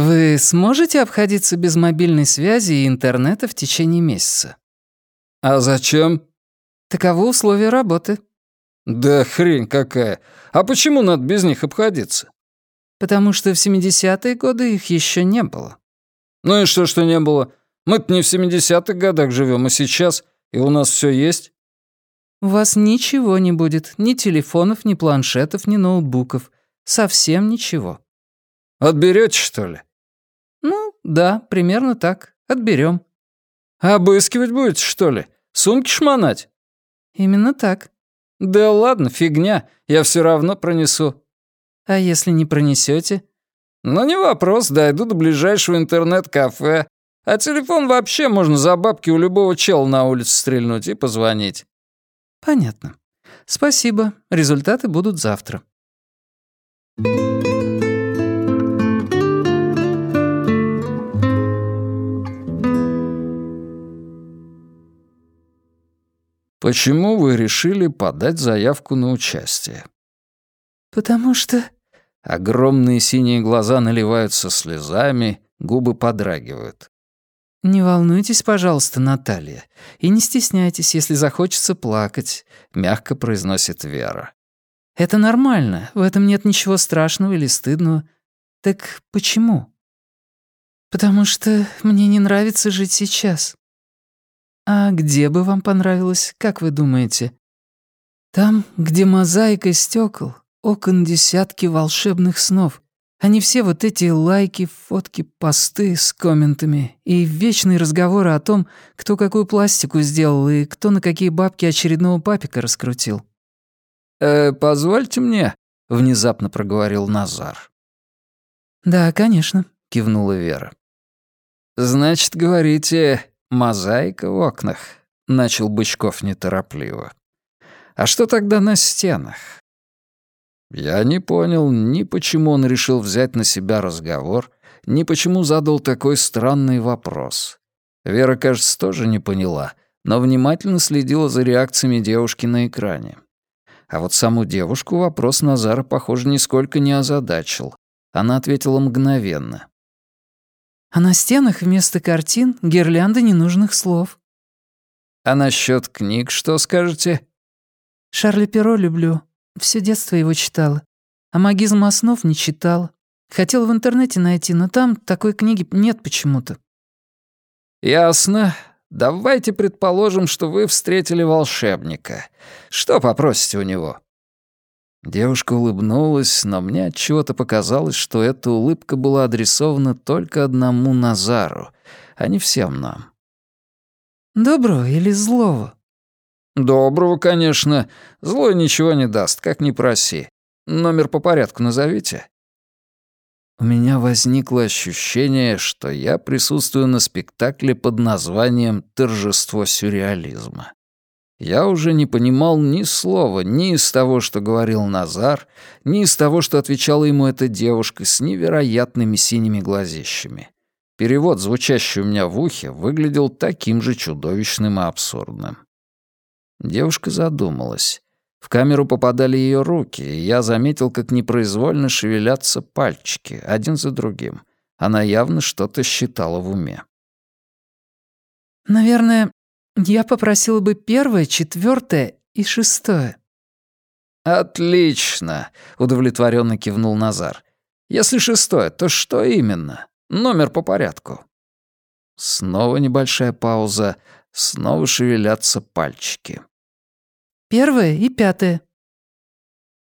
Вы сможете обходиться без мобильной связи и интернета в течение месяца? А зачем? Таковы условия работы. Да хрень какая. А почему надо без них обходиться? Потому что в 70-е годы их еще не было. Ну и что, что не было? Мы-то не в 70-х годах живем, а сейчас, и у нас все есть. У вас ничего не будет, ни телефонов, ни планшетов, ни ноутбуков. Совсем ничего. Отберете, что ли? Да, примерно так. Отберем. Обыскивать будете, что ли? Сумки шмонать? Именно так. Да ладно, фигня. Я все равно пронесу. А если не пронесете? Ну, не вопрос, дойду до ближайшего интернет-кафе. А телефон вообще можно за бабки у любого чела на улице стрельнуть и позвонить. Понятно. Спасибо. Результаты будут завтра. Почему вы решили подать заявку на участие? Потому что... Огромные синие глаза наливаются слезами, губы подрагивают. «Не волнуйтесь, пожалуйста, Наталья, и не стесняйтесь, если захочется плакать», — мягко произносит Вера. «Это нормально, в этом нет ничего страшного или стыдного. Так почему?» «Потому что мне не нравится жить сейчас». «А где бы вам понравилось, как вы думаете?» «Там, где мозаика стекол, окон десятки волшебных снов. Они все вот эти лайки, фотки, посты с комментами и вечные разговоры о том, кто какую пластику сделал и кто на какие бабки очередного папика раскрутил». «Э, позвольте мне», — внезапно проговорил Назар. «Да, конечно», — кивнула Вера. «Значит, говорите, «Мозаика в окнах», — начал Бычков неторопливо. «А что тогда на стенах?» Я не понял ни почему он решил взять на себя разговор, ни почему задал такой странный вопрос. Вера, кажется, тоже не поняла, но внимательно следила за реакциями девушки на экране. А вот саму девушку вопрос Назара, похоже, нисколько не озадачил. Она ответила мгновенно. А на стенах вместо картин гирлянды ненужных слов. А насчет книг что скажете? Шарля Перо люблю. Все детство его читала. А магизм основ не читала. Хотела в интернете найти, но там такой книги нет почему-то. Ясно. Давайте предположим, что вы встретили волшебника. Что попросите у него? Девушка улыбнулась, но мне от чего-то показалось, что эта улыбка была адресована только одному Назару, а не всем нам. Доброго или злого? Доброго, конечно. Злой ничего не даст, как ни проси. Номер по порядку назовите. У меня возникло ощущение, что я присутствую на спектакле под названием «Торжество сюрреализма». Я уже не понимал ни слова ни из того, что говорил Назар, ни из того, что отвечала ему эта девушка с невероятными синими глазищами. Перевод, звучащий у меня в ухе, выглядел таким же чудовищным и абсурдным. Девушка задумалась. В камеру попадали ее руки, и я заметил, как непроизвольно шевелятся пальчики, один за другим. Она явно что-то считала в уме. «Наверное, я попросила бы первое, четвертое и шестое. Отлично, удовлетворенно кивнул Назар. Если шестое, то что именно? Номер по порядку. Снова небольшая пауза, снова шевелятся пальчики. Первое и пятое.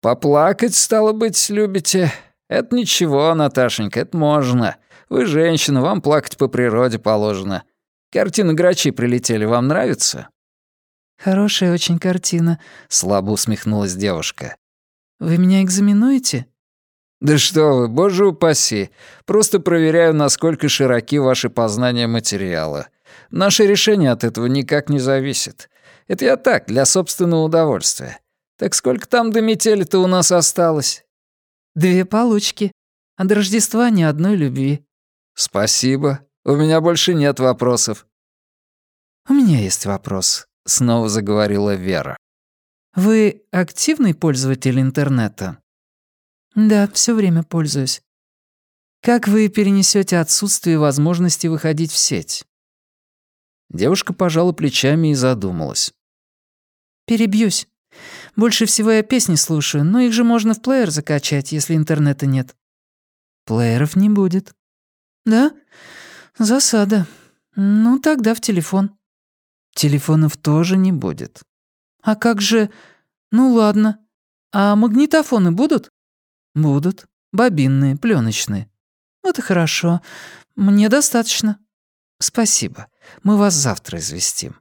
Поплакать, стало быть, любите? Это ничего, Наташенька, это можно. Вы женщина, вам плакать по природе положено. Картины грачи прилетели, вам нравится?» «Хорошая очень картина», — слабо усмехнулась девушка. «Вы меня экзаменуете?» «Да что вы, боже упаси. Просто проверяю, насколько широки ваши познания материала. Наше решение от этого никак не зависит. Это я так, для собственного удовольствия. Так сколько там до метели-то у нас осталось?» «Две получки. А до Рождества ни одной любви». «Спасибо. У меня больше нет вопросов». «У меня есть вопрос», — снова заговорила Вера. «Вы активный пользователь интернета?» «Да, все время пользуюсь». Как вы перенесете отсутствие возможности выходить в сеть? Девушка пожала плечами и задумалась. Перебьюсь. Больше всего я песни слушаю, но их же можно в плеер закачать, если интернета нет. Плееров не будет. Да? Засада. Ну, тогда в телефон. Телефонов тоже не будет. А как же... Ну, ладно. А магнитофоны будут? Будут. Бобинные, пленочные. Вот и хорошо. Мне достаточно. Спасибо. Мы вас завтра известим.